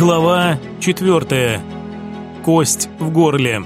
Глава 4. Кость в горле.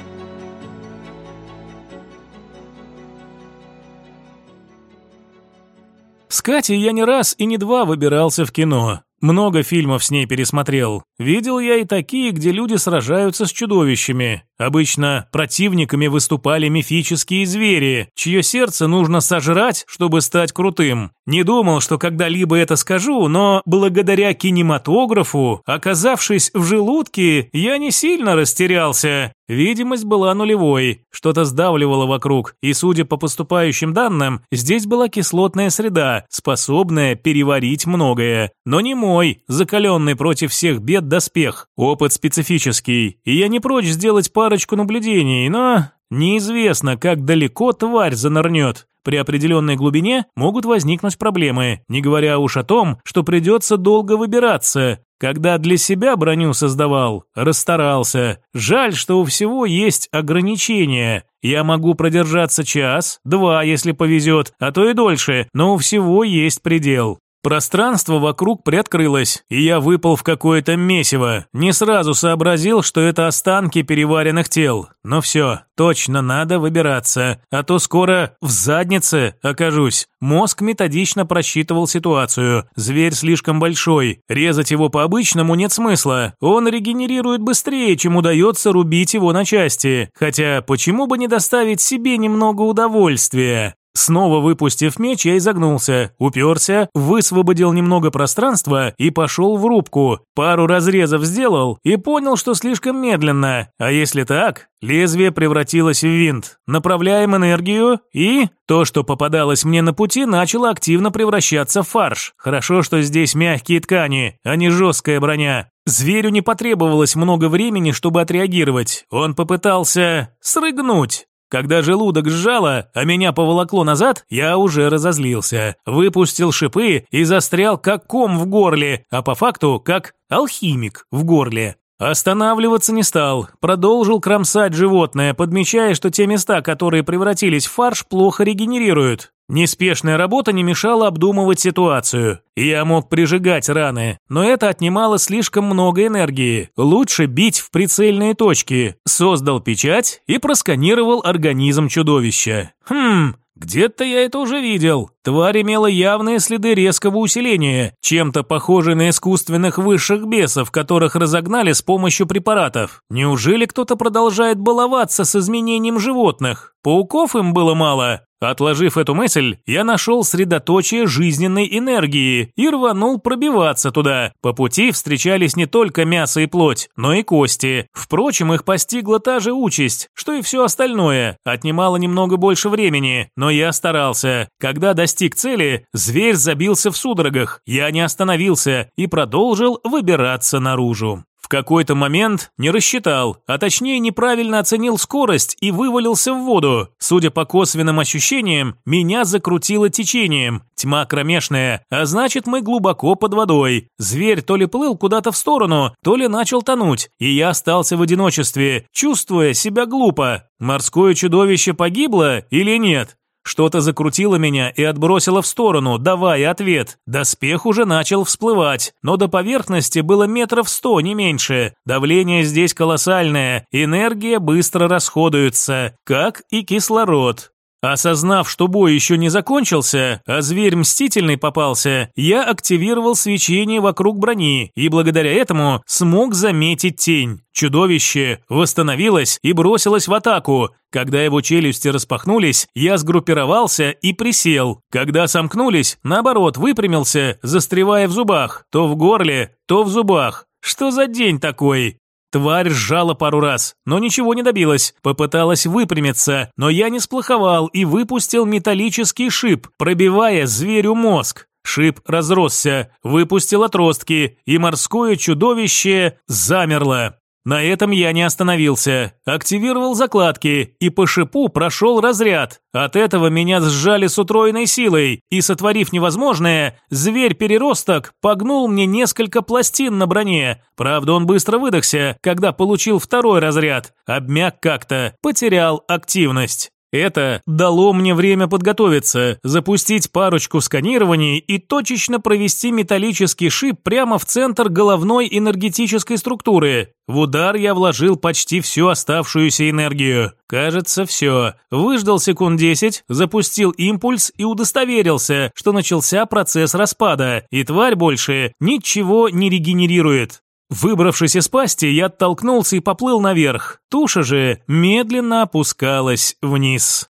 С Катей я не раз и не два выбирался в кино. Много фильмов с ней пересмотрел. Видел я и такие, где люди сражаются с чудовищами. Обычно противниками выступали мифические звери, чье сердце нужно сожрать, чтобы стать крутым. Не думал, что когда-либо это скажу, но благодаря кинематографу, оказавшись в желудке, я не сильно растерялся. Видимость была нулевой, что-то сдавливало вокруг, и, судя по поступающим данным, здесь была кислотная среда, способная переварить многое. Но не мой, закаленный против всех бед доспех. Опыт специфический, и я не прочь сделать парочку наблюдений, но неизвестно, как далеко тварь занырнет. При определенной глубине могут возникнуть проблемы, не говоря уж о том, что придется долго выбираться. Когда для себя броню создавал, расстарался. Жаль, что у всего есть ограничения. Я могу продержаться час, два, если повезет, а то и дольше, но у всего есть предел. Пространство вокруг приоткрылось, и я выпал в какое-то месиво. Не сразу сообразил, что это останки переваренных тел. Но все, точно надо выбираться, а то скоро в заднице окажусь. Мозг методично просчитывал ситуацию. Зверь слишком большой, резать его по-обычному нет смысла. Он регенерирует быстрее, чем удается рубить его на части. Хотя почему бы не доставить себе немного удовольствия? Снова выпустив меч, я изогнулся, уперся, высвободил немного пространства и пошел в рубку. Пару разрезов сделал и понял, что слишком медленно. А если так, лезвие превратилось в винт. Направляем энергию и... То, что попадалось мне на пути, начало активно превращаться в фарш. Хорошо, что здесь мягкие ткани, а не жесткая броня. Зверю не потребовалось много времени, чтобы отреагировать. Он попытался срыгнуть. Когда желудок сжало, а меня поволокло назад, я уже разозлился. Выпустил шипы и застрял как ком в горле, а по факту как алхимик в горле. Останавливаться не стал, продолжил кромсать животное, подмечая, что те места, которые превратились в фарш, плохо регенерируют. Неспешная работа не мешала обдумывать ситуацию. Я мог прижигать раны, но это отнимало слишком много энергии. Лучше бить в прицельные точки. Создал печать и просканировал организм чудовища. Хм, где-то я это уже видел. Тварь имела явные следы резкого усиления, чем-то похожий на искусственных высших бесов, которых разогнали с помощью препаратов. Неужели кто-то продолжает баловаться с изменением животных? Пауков им было мало. Отложив эту мысль, я нашел средоточие жизненной энергии и рванул пробиваться туда. По пути встречались не только мясо и плоть, но и кости. Впрочем, их постигла та же участь, что и все остальное. Отнимало немного больше времени, но я старался. Когда достиг цели, зверь забился в судорогах. Я не остановился и продолжил выбираться наружу. В какой-то момент не рассчитал, а точнее неправильно оценил скорость и вывалился в воду. Судя по косвенным ощущениям, меня закрутило течением. Тьма кромешная, а значит мы глубоко под водой. Зверь то ли плыл куда-то в сторону, то ли начал тонуть, и я остался в одиночестве, чувствуя себя глупо. Морское чудовище погибло или нет? Что-то закрутило меня и отбросило в сторону, давая ответ. Доспех уже начал всплывать, но до поверхности было метров сто, не меньше. Давление здесь колоссальное, энергия быстро расходуется, как и кислород. Осознав, что бой еще не закончился, а зверь мстительный попался, я активировал свечение вокруг брони и благодаря этому смог заметить тень. Чудовище восстановилось и бросилось в атаку. Когда его челюсти распахнулись, я сгруппировался и присел. Когда сомкнулись, наоборот, выпрямился, застревая в зубах, то в горле, то в зубах. Что за день такой? Тварь сжала пару раз, но ничего не добилась. Попыталась выпрямиться, но я не сплоховал и выпустил металлический шип, пробивая зверю мозг. Шип разросся, выпустил отростки, и морское чудовище замерло. На этом я не остановился. Активировал закладки и по шипу прошел разряд. От этого меня сжали с утроенной силой, и, сотворив невозможное, зверь-переросток погнул мне несколько пластин на броне. Правда, он быстро выдохся, когда получил второй разряд. Обмяк как-то, потерял активность. Это дало мне время подготовиться, запустить парочку сканирований и точечно провести металлический шип прямо в центр головной энергетической структуры. В удар я вложил почти всю оставшуюся энергию. Кажется, все. Выждал секунд 10, запустил импульс и удостоверился, что начался процесс распада, и тварь больше ничего не регенерирует. Выбравшись из пасти, я оттолкнулся и поплыл наверх. Туша же медленно опускалась вниз.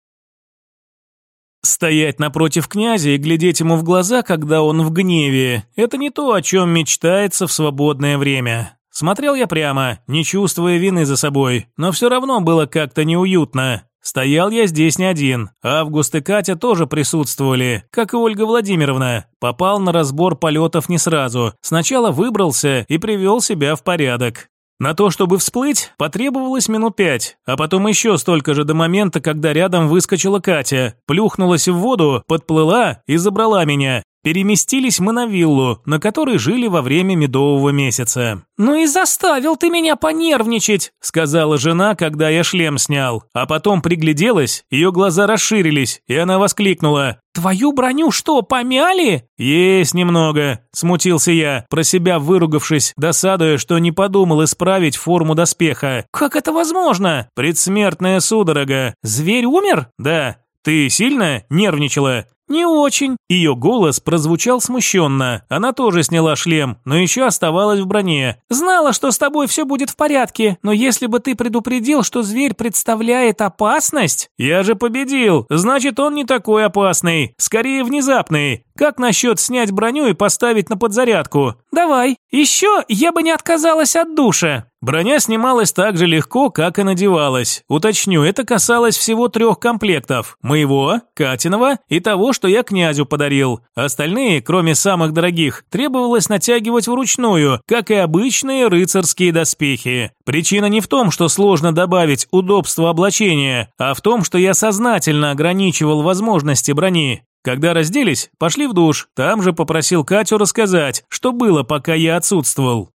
Стоять напротив князя и глядеть ему в глаза, когда он в гневе – это не то, о чем мечтается в свободное время. Смотрел я прямо, не чувствуя вины за собой, но все равно было как-то неуютно. Стоял я здесь не один. Август и Катя тоже присутствовали, как и Ольга Владимировна. Попал на разбор полетов не сразу. Сначала выбрался и привел себя в порядок. На то, чтобы всплыть, потребовалось минут пять, а потом еще столько же до момента, когда рядом выскочила Катя, плюхнулась в воду, подплыла и забрала меня. Переместились мы на виллу, на которой жили во время медового месяца. «Ну и заставил ты меня понервничать», — сказала жена, когда я шлем снял. А потом пригляделась, ее глаза расширились, и она воскликнула. «Твою броню что, помяли?» «Есть немного», — смутился я, про себя выругавшись, досадуя, что не подумал исправить форму доспеха. «Как это возможно?» «Предсмертная судорога». «Зверь умер?» «Да». «Ты сильно нервничала?» «Не очень». Ее голос прозвучал смущенно. Она тоже сняла шлем, но еще оставалась в броне. «Знала, что с тобой все будет в порядке, но если бы ты предупредил, что зверь представляет опасность...» «Я же победил, значит, он не такой опасный, скорее внезапный. Как насчет снять броню и поставить на подзарядку?» «Давай. Еще я бы не отказалась от душа». Броня снималась так же легко, как и надевалась. Уточню, это касалось всего трех комплектов. Моего, Катиного и того, что я князю подарил. Остальные, кроме самых дорогих, требовалось натягивать вручную, как и обычные рыцарские доспехи. Причина не в том, что сложно добавить удобство облачения, а в том, что я сознательно ограничивал возможности брони. Когда разделись, пошли в душ. Там же попросил Катю рассказать, что было, пока я отсутствовал.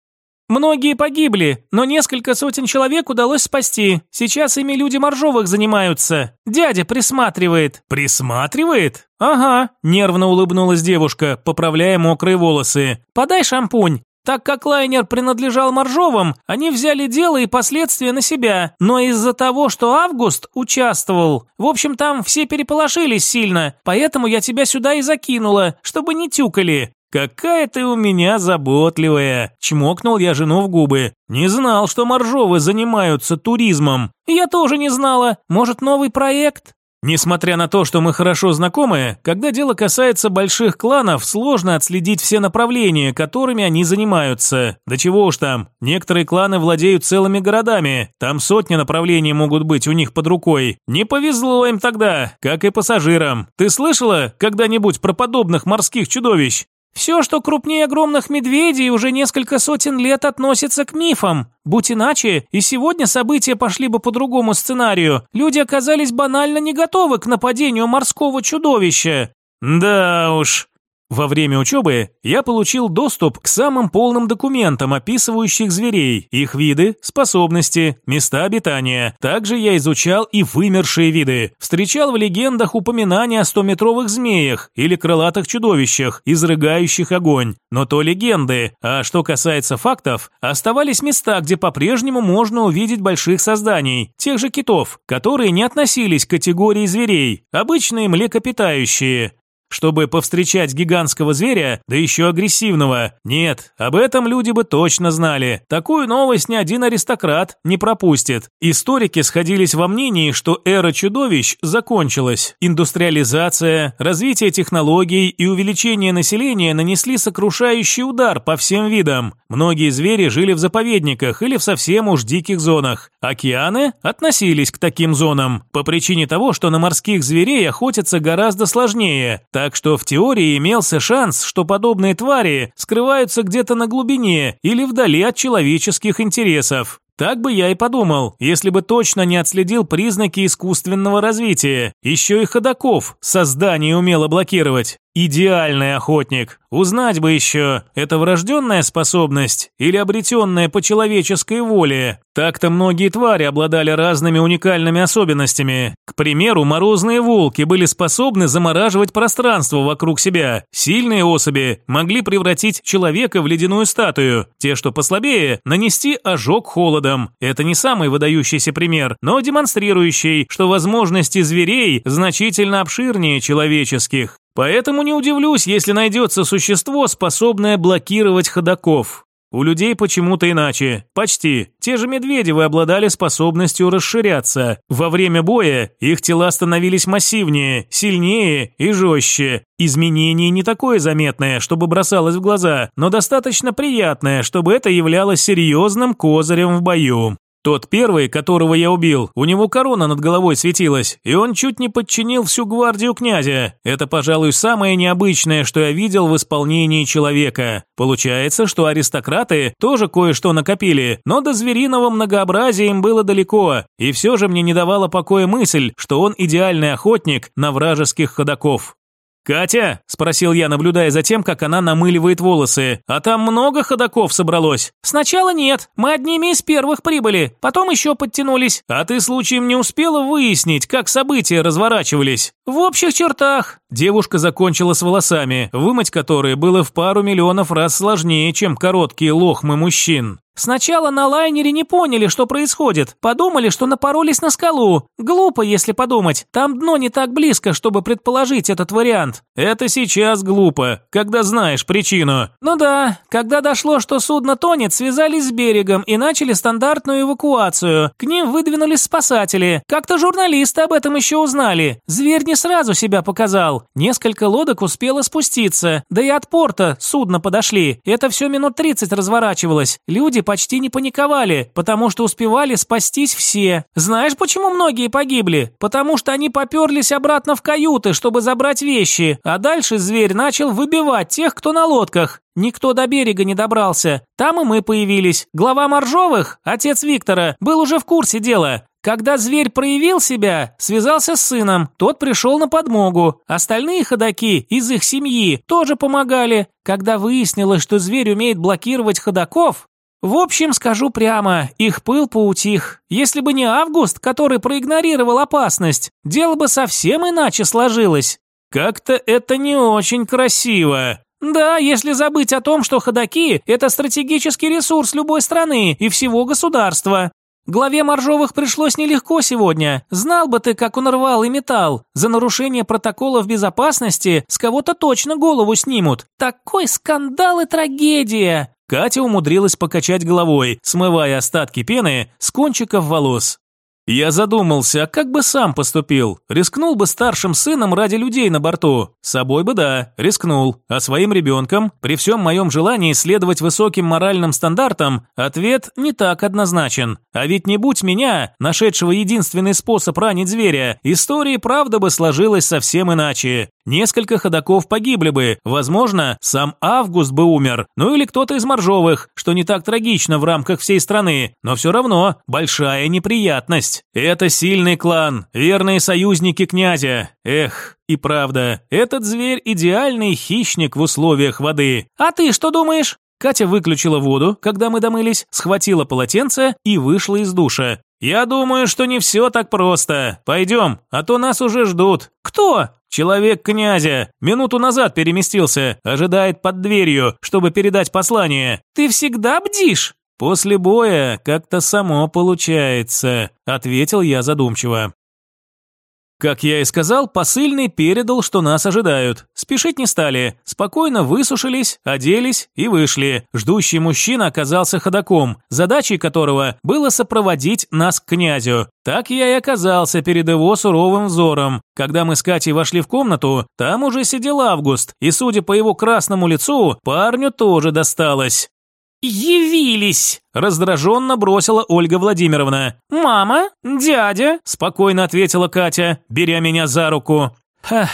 Многие погибли, но несколько сотен человек удалось спасти. Сейчас ими люди Моржовых занимаются. Дядя присматривает». «Присматривает?» «Ага», – нервно улыбнулась девушка, поправляя мокрые волосы. «Подай шампунь». Так как лайнер принадлежал Моржовым, они взяли дело и последствия на себя. Но из-за того, что Август участвовал, в общем, там все переполошились сильно, поэтому я тебя сюда и закинула, чтобы не тюкали. «Какая ты у меня заботливая!» – чмокнул я жену в губы. «Не знал, что Моржовы занимаются туризмом». «Я тоже не знала. Может, новый проект?» Несмотря на то, что мы хорошо знакомы, когда дело касается больших кланов, сложно отследить все направления, которыми они занимаются. Да чего уж там, некоторые кланы владеют целыми городами, там сотни направлений могут быть у них под рукой. Не повезло им тогда, как и пассажирам. Ты слышала когда-нибудь про подобных морских чудовищ? Все, что крупнее огромных медведей, уже несколько сотен лет относится к мифам. Будь иначе, и сегодня события пошли бы по другому сценарию. Люди оказались банально не готовы к нападению морского чудовища. Да уж, во время учебы я получил доступ к самым полным документам, описывающих зверей, их виды, способности, места обитания. Также я изучал и вымершие виды. Встречал в легендах упоминания о стометровых змеях или крылатых чудовищах, изрыгающих огонь. Но то легенды. А что касается фактов, оставались места, где по-прежнему можно увидеть больших созданий, тех же китов, которые не относились к категории зверей, обычные млекопитающие. Чтобы повстречать гигантского зверя, да еще агрессивного. Нет, об этом люди бы точно знали. Такую новость ни один аристократ не пропустит. Историки сходились во мнении, что эра чудовищ закончилась. Индустриализация, развитие технологий и увеличение населения нанесли сокрушающий удар по всем видам. Многие звери жили в заповедниках или в совсем уж диких зонах. Океаны относились к таким зонам по причине того, что на морских зверей охотиться гораздо сложнее. Так что в теории имелся шанс, что подобные твари скрываются где-то на глубине или вдали от человеческих интересов. Так бы я и подумал, если бы точно не отследил признаки искусственного развития. Еще и ходаков создание умело блокировать. Идеальный охотник. Узнать бы еще, это врожденная способность или обретенная по человеческой воле. Так-то многие твари обладали разными уникальными особенностями. К примеру, морозные волки были способны замораживать пространство вокруг себя. Сильные особи могли превратить человека в ледяную статую. Те, что послабее, нанести ожог холодом. Это не самый выдающийся пример, но демонстрирующий, что возможности зверей значительно обширнее человеческих. Поэтому не удивлюсь, если найдется существо, способное блокировать ходаков. У людей почему-то иначе. Почти. Те же медведевы обладали способностью расширяться. Во время боя их тела становились массивнее, сильнее и жестче. Изменение не такое заметное, чтобы бросалось в глаза, но достаточно приятное, чтобы это являлось серьезным козырем в бою. Тот первый, которого я убил, у него корона над головой светилась, и он чуть не подчинил всю гвардию князя. Это, пожалуй, самое необычное, что я видел в исполнении человека. Получается, что аристократы тоже кое-что накопили, но до звериного многообразия им было далеко, и все же мне не давала покоя мысль, что он идеальный охотник на вражеских ходаков. «Катя?» – спросил я, наблюдая за тем, как она намыливает волосы. «А там много ходаков собралось?» «Сначала нет. Мы одними из первых прибыли. Потом еще подтянулись». «А ты случаем не успела выяснить, как события разворачивались?» «В общих чертах». Девушка закончила с волосами, вымыть которые было в пару миллионов раз сложнее, чем короткие лохмы мужчин. Сначала на лайнере не поняли, что происходит. Подумали, что напоролись на скалу. Глупо, если подумать. Там дно не так близко, чтобы предположить этот вариант. Это сейчас глупо, когда знаешь причину. Ну да, когда дошло, что судно тонет, связались с берегом и начали стандартную эвакуацию. К ним выдвинулись спасатели. Как-то журналисты об этом еще узнали. Зверь не сразу себя показал. Несколько лодок успело спуститься. Да и от порта судно подошли. Это все минут 30 разворачивалось. Люди почти не паниковали, потому что успевали спастись все. Знаешь, почему многие погибли? Потому что они поперлись обратно в каюты, чтобы забрать вещи, а дальше зверь начал выбивать тех, кто на лодках. Никто до берега не добрался. Там и мы появились. Глава Моржовых, отец Виктора, был уже в курсе дела. Когда зверь проявил себя, связался с сыном, тот пришел на подмогу. Остальные ходаки из их семьи тоже помогали. Когда выяснилось, что зверь умеет блокировать ходаков, в общем, скажу прямо, их пыл поутих. Если бы не Август, который проигнорировал опасность, дело бы совсем иначе сложилось. Как-то это не очень красиво. Да, если забыть о том, что ходаки – это стратегический ресурс любой страны и всего государства. Главе Моржовых пришлось нелегко сегодня. Знал бы ты, как он рвал и металл. За нарушение протоколов безопасности с кого-то точно голову снимут. Такой скандал и трагедия. Катя умудрилась покачать головой, смывая остатки пены с кончиков волос. Я задумался, как бы сам поступил. Рискнул бы старшим сыном ради людей на борту. Собой бы да, рискнул. А своим ребенком, при всем моем желании следовать высоким моральным стандартам, ответ не так однозначен. А ведь не будь меня, нашедшего единственный способ ранить зверя, история правда бы сложилась совсем иначе. Несколько ходаков погибли бы, возможно, сам Август бы умер, ну или кто-то из моржовых, что не так трагично в рамках всей страны, но все равно большая неприятность. Это сильный клан, верные союзники князя. Эх, и правда, этот зверь идеальный хищник в условиях воды. А ты что думаешь? Катя выключила воду, когда мы домылись, схватила полотенце и вышла из душа. «Я думаю, что не все так просто. Пойдем, а то нас уже ждут». «Кто?» «Человек князя. Минуту назад переместился. Ожидает под дверью, чтобы передать послание». «Ты всегда бдишь?» «После боя как-то само получается», — ответил я задумчиво. Как я и сказал, посыльный передал, что нас ожидают. Спешить не стали. Спокойно высушились, оделись и вышли. Ждущий мужчина оказался ходаком, задачей которого было сопроводить нас к князю. Так я и оказался перед его суровым взором. Когда мы с Катей вошли в комнату, там уже сидел Август, и, судя по его красному лицу, парню тоже досталось. «Явились!» – раздраженно бросила Ольга Владимировна. «Мама? Дядя?» – спокойно ответила Катя, беря меня за руку. «Ха,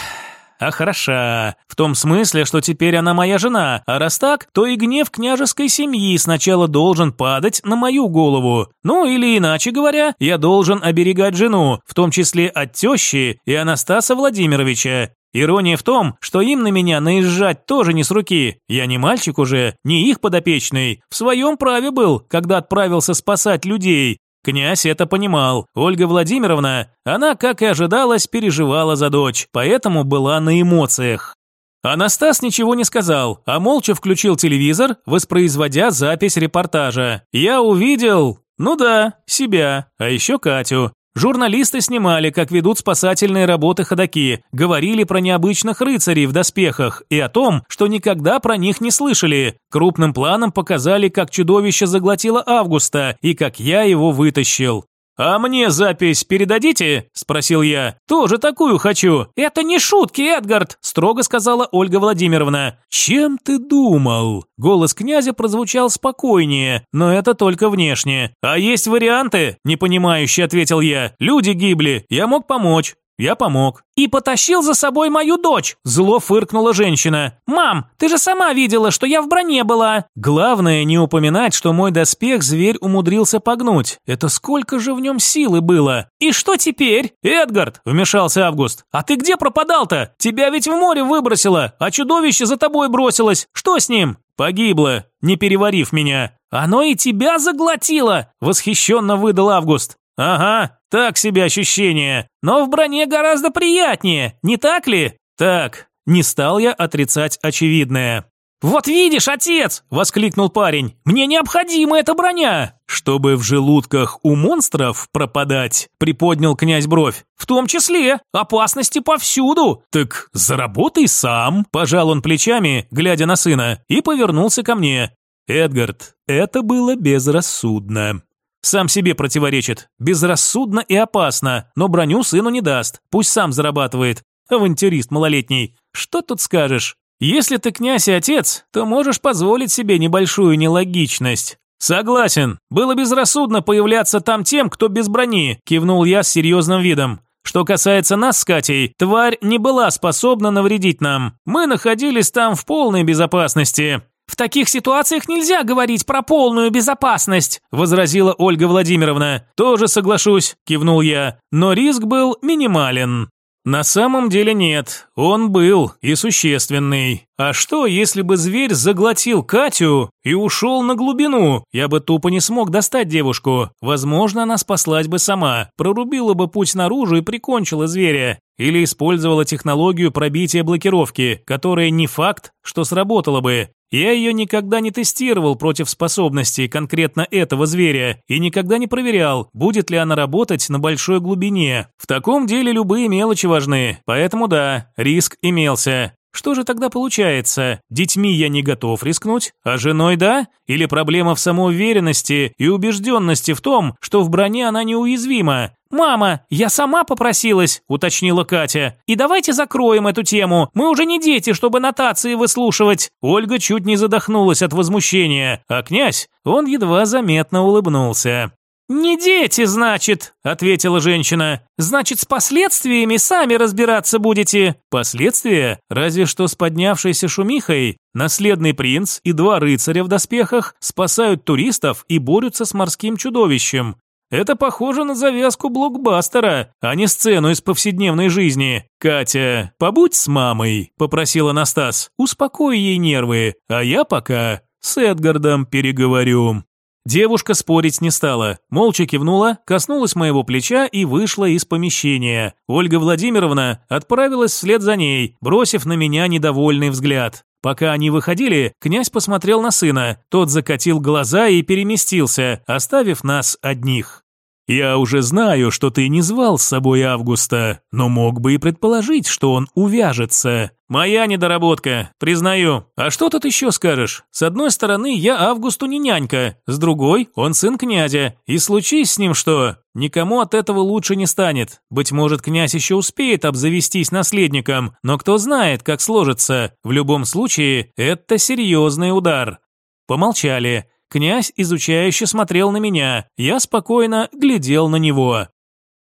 а хороша. В том смысле, что теперь она моя жена, а раз так, то и гнев княжеской семьи сначала должен падать на мою голову. Ну или иначе говоря, я должен оберегать жену, в том числе от тещи и Анастаса Владимировича. Ирония в том, что им на меня наезжать тоже не с руки. Я не мальчик уже, не их подопечный. В своем праве был, когда отправился спасать людей. Князь это понимал. Ольга Владимировна, она, как и ожидалось, переживала за дочь, поэтому была на эмоциях. Анастас ничего не сказал, а молча включил телевизор, воспроизводя запись репортажа. Я увидел, ну да, себя, а еще Катю. Журналисты снимали, как ведут спасательные работы ходаки, говорили про необычных рыцарей в доспехах и о том, что никогда про них не слышали. Крупным планом показали, как чудовище заглотило Августа и как я его вытащил. «А мне запись передадите?» – спросил я. «Тоже такую хочу». «Это не шутки, Эдгард», – строго сказала Ольга Владимировна. «Чем ты думал?» Голос князя прозвучал спокойнее, но это только внешне. «А есть варианты?» – непонимающе ответил я. «Люди гибли, я мог помочь». Я помог. «И потащил за собой мою дочь!» Зло фыркнула женщина. «Мам, ты же сама видела, что я в броне была!» Главное не упоминать, что мой доспех зверь умудрился погнуть. Это сколько же в нем силы было? «И что теперь?» «Эдгард!» – вмешался Август. «А ты где пропадал-то? Тебя ведь в море выбросило, а чудовище за тобой бросилось. Что с ним?» «Погибло, не переварив меня». «Оно и тебя заглотило!» – восхищенно выдал Август. «Ага, так себе ощущение. Но в броне гораздо приятнее, не так ли?» «Так, не стал я отрицать очевидное». «Вот видишь, отец!» – воскликнул парень. «Мне необходима эта броня!» «Чтобы в желудках у монстров пропадать?» – приподнял князь бровь. «В том числе. Опасности повсюду!» «Так заработай сам!» – пожал он плечами, глядя на сына, и повернулся ко мне. «Эдгард, это было безрассудно. Сам себе противоречит. Безрассудно и опасно, но броню сыну не даст. Пусть сам зарабатывает. Авантюрист малолетний. Что тут скажешь? Если ты князь и отец, то можешь позволить себе небольшую нелогичность. Согласен. Было безрассудно появляться там тем, кто без брони, кивнул я с серьезным видом. Что касается нас с Катей, тварь не была способна навредить нам. Мы находились там в полной безопасности. «В таких ситуациях нельзя говорить про полную безопасность», – возразила Ольга Владимировна. «Тоже соглашусь», – кивнул я, – «но риск был минимален». На самом деле нет, он был и существенный. А что, если бы зверь заглотил Катю и ушел на глубину? Я бы тупо не смог достать девушку. Возможно, она спаслась бы сама, прорубила бы путь наружу и прикончила зверя. Или использовала технологию пробития блокировки, которая не факт, что сработала бы. Я ее никогда не тестировал против способностей конкретно этого зверя и никогда не проверял, будет ли она работать на большой глубине. В таком деле любые мелочи важны, поэтому да, риск имелся. Что же тогда получается? Детьми я не готов рискнуть, а женой да? Или проблема в самоуверенности и убежденности в том, что в броне она неуязвима? «Мама, я сама попросилась», – уточнила Катя. «И давайте закроем эту тему. Мы уже не дети, чтобы нотации выслушивать». Ольга чуть не задохнулась от возмущения, а князь, он едва заметно улыбнулся. «Не дети, значит», – ответила женщина. «Значит, с последствиями сами разбираться будете». «Последствия? Разве что с поднявшейся шумихой. Наследный принц и два рыцаря в доспехах спасают туристов и борются с морским чудовищем. Это похоже на завязку блокбастера, а не сцену из повседневной жизни. Катя, побудь с мамой, попросил Анастас. Успокой ей нервы, а я пока с Эдгардом переговорю. Девушка спорить не стала, молча кивнула, коснулась моего плеча и вышла из помещения. Ольга Владимировна отправилась вслед за ней, бросив на меня недовольный взгляд. Пока они выходили, князь посмотрел на сына, тот закатил глаза и переместился, оставив нас одних. «Я уже знаю, что ты не звал с собой Августа, но мог бы и предположить, что он увяжется. Моя недоработка, признаю. А что тут еще скажешь? С одной стороны, я Августу не нянька, с другой, он сын князя. И случись с ним что, никому от этого лучше не станет. Быть может, князь еще успеет обзавестись наследником, но кто знает, как сложится. В любом случае, это серьезный удар». Помолчали. Князь изучающе смотрел на меня, я спокойно глядел на него.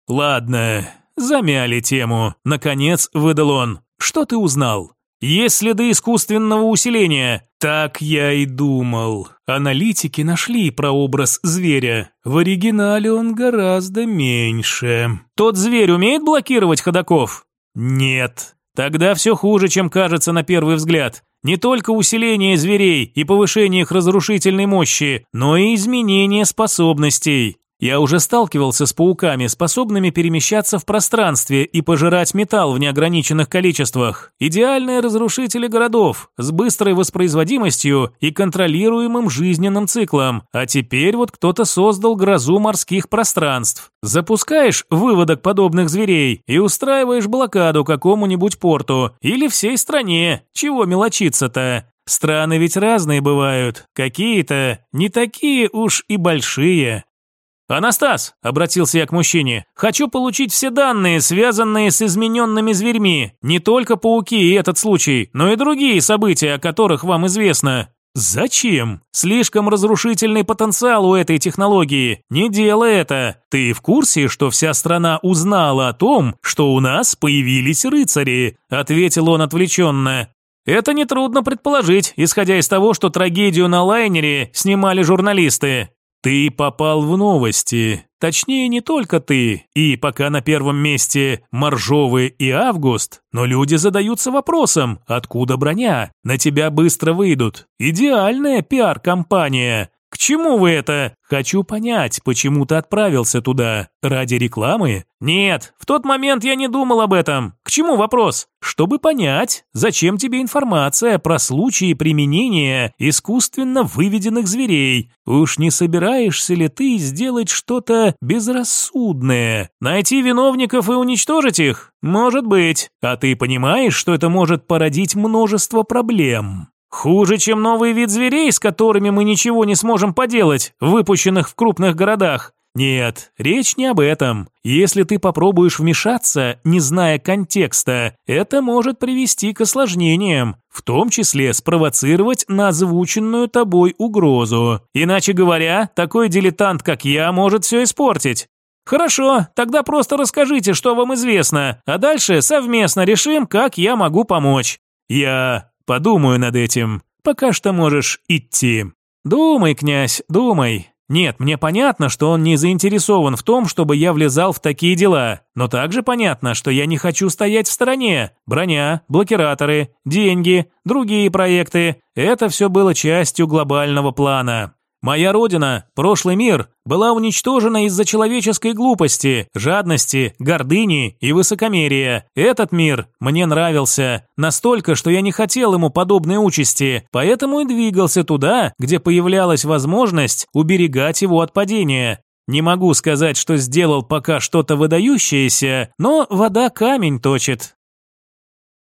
«Ладно, замяли тему», — наконец выдал он. «Что ты узнал?» «Есть следы искусственного усиления». «Так я и думал. Аналитики нашли прообраз зверя. В оригинале он гораздо меньше». «Тот зверь умеет блокировать ходаков?» «Нет». Тогда все хуже, чем кажется на первый взгляд. Не только усиление зверей и повышение их разрушительной мощи, но и изменение способностей. Я уже сталкивался с пауками, способными перемещаться в пространстве и пожирать металл в неограниченных количествах. Идеальные разрушители городов, с быстрой воспроизводимостью и контролируемым жизненным циклом. А теперь вот кто-то создал грозу морских пространств. Запускаешь выводок подобных зверей и устраиваешь блокаду какому-нибудь порту или всей стране. Чего мелочиться-то? Страны ведь разные бывают, какие-то не такие уж и большие. «Анастас», — обратился я к мужчине, — «хочу получить все данные, связанные с измененными зверьми, не только пауки и этот случай, но и другие события, о которых вам известно». «Зачем? Слишком разрушительный потенциал у этой технологии. Не делай это. Ты в курсе, что вся страна узнала о том, что у нас появились рыцари?» – ответил он отвлеченно. «Это нетрудно предположить, исходя из того, что трагедию на лайнере снимали журналисты. Ты попал в новости. Точнее, не только ты. И пока на первом месте Моржовый и Август, но люди задаются вопросом, откуда броня? На тебя быстро выйдут. Идеальная пиар-компания. К чему вы это? Хочу понять, почему ты отправился туда. Ради рекламы? Нет, в тот момент я не думал об этом. К чему вопрос? Чтобы понять, зачем тебе информация про случаи применения искусственно выведенных зверей. Уж не собираешься ли ты сделать что-то безрассудное? Найти виновников и уничтожить их? Может быть. А ты понимаешь, что это может породить множество проблем? Хуже, чем новый вид зверей, с которыми мы ничего не сможем поделать, выпущенных в крупных городах. Нет, речь не об этом. Если ты попробуешь вмешаться, не зная контекста, это может привести к осложнениям, в том числе спровоцировать на озвученную тобой угрозу. Иначе говоря, такой дилетант, как я, может все испортить. Хорошо, тогда просто расскажите, что вам известно, а дальше совместно решим, как я могу помочь. Я Подумаю над этим. Пока что можешь идти. Думай, князь, думай. Нет, мне понятно, что он не заинтересован в том, чтобы я влезал в такие дела, но также понятно, что я не хочу стоять в стороне. Броня, блокираторы, деньги, другие проекты – это все было частью глобального плана. Моя родина, прошлый мир, была уничтожена из-за человеческой глупости, жадности, гордыни и высокомерия. Этот мир мне нравился настолько, что я не хотел ему подобной участи, поэтому и двигался туда, где появлялась возможность уберегать его от падения. Не могу сказать, что сделал пока что-то выдающееся, но вода камень точит.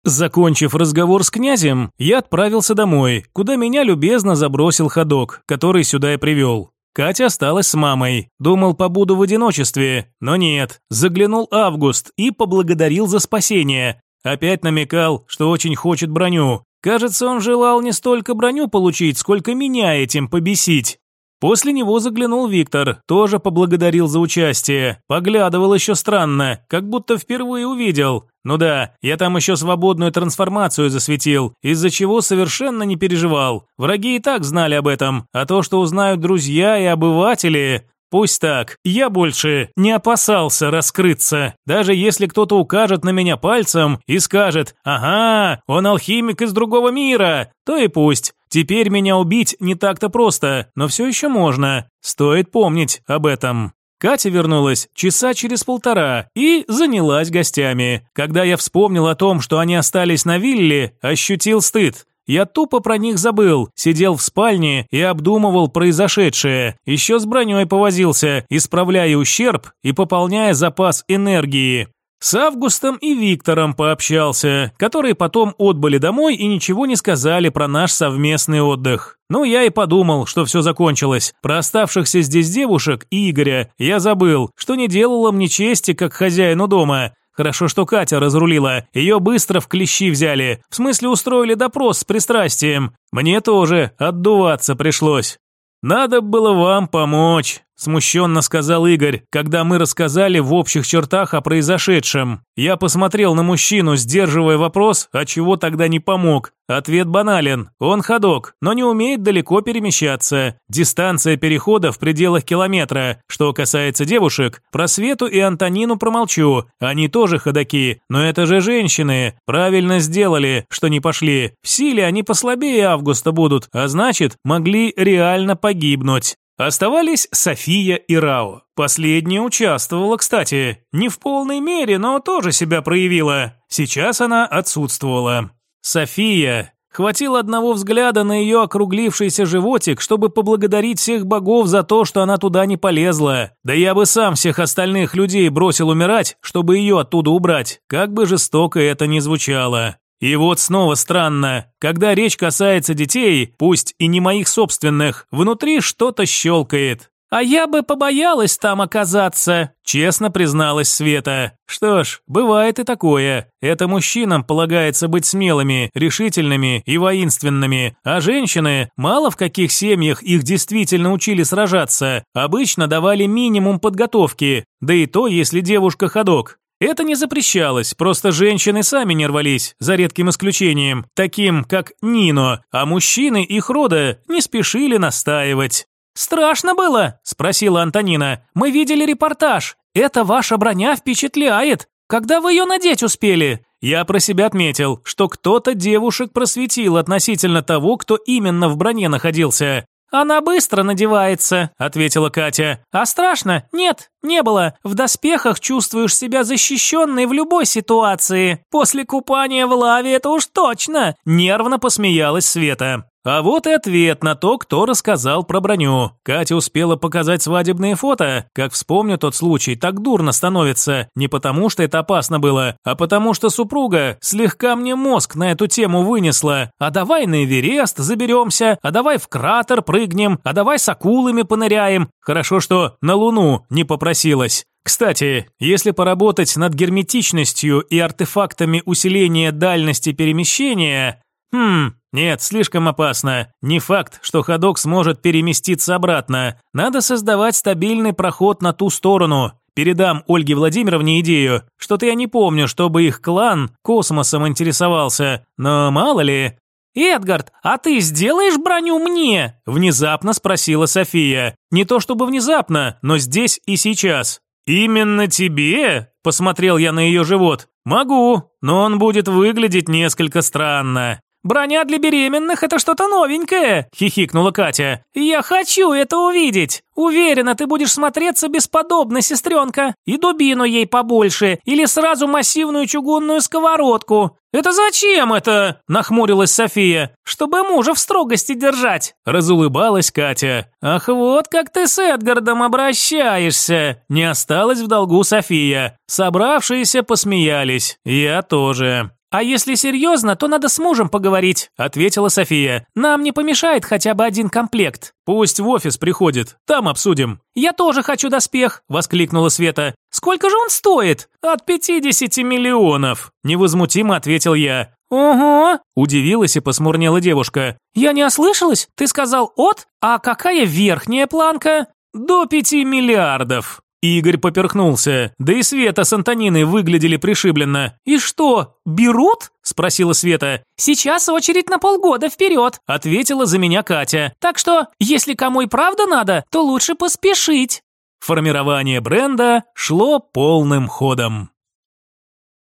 Закончив разговор с князем, я отправился домой, куда меня любезно забросил ходок, который сюда и привел. Катя осталась с мамой. Думал, побуду в одиночестве, но нет. Заглянул Август и поблагодарил за спасение. Опять намекал, что очень хочет броню. Кажется, он желал не столько броню получить, сколько меня этим побесить. После него заглянул Виктор, тоже поблагодарил за участие. Поглядывал еще странно, как будто впервые увидел. Ну да, я там еще свободную трансформацию засветил, из-за чего совершенно не переживал. Враги и так знали об этом, а то, что узнают друзья и обыватели... Пусть так, я больше не опасался раскрыться. Даже если кто-то укажет на меня пальцем и скажет «Ага, он алхимик из другого мира», то и пусть. Теперь меня убить не так-то просто, но все еще можно. Стоит помнить об этом. Катя вернулась часа через полтора и занялась гостями. Когда я вспомнил о том, что они остались на вилле, ощутил стыд. Я тупо про них забыл, сидел в спальне и обдумывал произошедшее. Еще с броней повозился, исправляя ущерб и пополняя запас энергии. С Августом и Виктором пообщался, которые потом отбыли домой и ничего не сказали про наш совместный отдых. Ну, я и подумал, что все закончилось. Про оставшихся здесь девушек и Игоря я забыл, что не делало мне чести как хозяину дома. Хорошо, что Катя разрулила. Ее быстро в клещи взяли. В смысле устроили допрос с пристрастием. Мне тоже отдуваться пришлось. Надо было вам помочь. Смущенно сказал Игорь, когда мы рассказали в общих чертах о произошедшем. Я посмотрел на мужчину, сдерживая вопрос, а чего тогда не помог. Ответ банален. Он ходок, но не умеет далеко перемещаться. Дистанция перехода в пределах километра. Что касается девушек, про Свету и Антонину промолчу. Они тоже ходаки, но это же женщины. Правильно сделали, что не пошли. В силе они послабее Августа будут, а значит, могли реально погибнуть. Оставались София и Рао. Последняя участвовала, кстати. Не в полной мере, но тоже себя проявила. Сейчас она отсутствовала. София. Хватило одного взгляда на ее округлившийся животик, чтобы поблагодарить всех богов за то, что она туда не полезла. Да я бы сам всех остальных людей бросил умирать, чтобы ее оттуда убрать. Как бы жестоко это ни звучало. И вот снова странно, когда речь касается детей, пусть и не моих собственных, внутри что-то щелкает. «А я бы побоялась там оказаться», – честно призналась Света. «Что ж, бывает и такое. Это мужчинам полагается быть смелыми, решительными и воинственными, а женщины, мало в каких семьях их действительно учили сражаться, обычно давали минимум подготовки, да и то, если девушка ходок. Это не запрещалось, просто женщины сами не рвались, за редким исключением, таким как Нино, а мужчины их рода не спешили настаивать. «Страшно было?» – спросила Антонина. «Мы видели репортаж. Это ваша броня впечатляет. Когда вы ее надеть успели?» Я про себя отметил, что кто-то девушек просветил относительно того, кто именно в броне находился. «Она быстро надевается», – ответила Катя. «А страшно? Нет, не было. В доспехах чувствуешь себя защищенной в любой ситуации. После купания в лаве это уж точно!» Нервно посмеялась Света. А вот и ответ на то, кто рассказал про броню. Катя успела показать свадебные фото. Как вспомню тот случай, так дурно становится. Не потому, что это опасно было, а потому, что супруга слегка мне мозг на эту тему вынесла. А давай на Эверест заберемся, а давай в кратер прыгнем, а давай с акулами поныряем. Хорошо, что на Луну не попросилась. Кстати, если поработать над герметичностью и артефактами усиления дальности перемещения... Хм, нет, слишком опасно. Не факт, что ходок сможет переместиться обратно. Надо создавать стабильный проход на ту сторону. Передам Ольге Владимировне идею. Что-то я не помню, чтобы их клан космосом интересовался. Но мало ли. «Эдгард, а ты сделаешь броню мне?» Внезапно спросила София. Не то чтобы внезапно, но здесь и сейчас. «Именно тебе?» – посмотрел я на ее живот. «Могу, но он будет выглядеть несколько странно». «Броня для беременных – это что-то новенькое!» – хихикнула Катя. «Я хочу это увидеть! Уверена, ты будешь смотреться бесподобно, сестренка! И дубину ей побольше, или сразу массивную чугунную сковородку!» «Это зачем это?» – нахмурилась София. «Чтобы мужа в строгости держать!» – разулыбалась Катя. «Ах, вот как ты с Эдгардом обращаешься!» Не осталась в долгу София. Собравшиеся посмеялись. Я тоже. «А если серьезно, то надо с мужем поговорить», – ответила София. «Нам не помешает хотя бы один комплект». «Пусть в офис приходит, там обсудим». «Я тоже хочу доспех», – воскликнула Света. «Сколько же он стоит?» «От 50 миллионов», – невозмутимо ответил я. «Ого!» – удивилась и посмурнела девушка. «Я не ослышалась? Ты сказал «от»? А какая верхняя планка?» «До пяти миллиардов», Игорь поперхнулся. Да и Света с Антониной выглядели пришибленно. «И что, берут?» – спросила Света. «Сейчас очередь на полгода вперед», – ответила за меня Катя. «Так что, если кому и правда надо, то лучше поспешить». Формирование бренда шло полным ходом.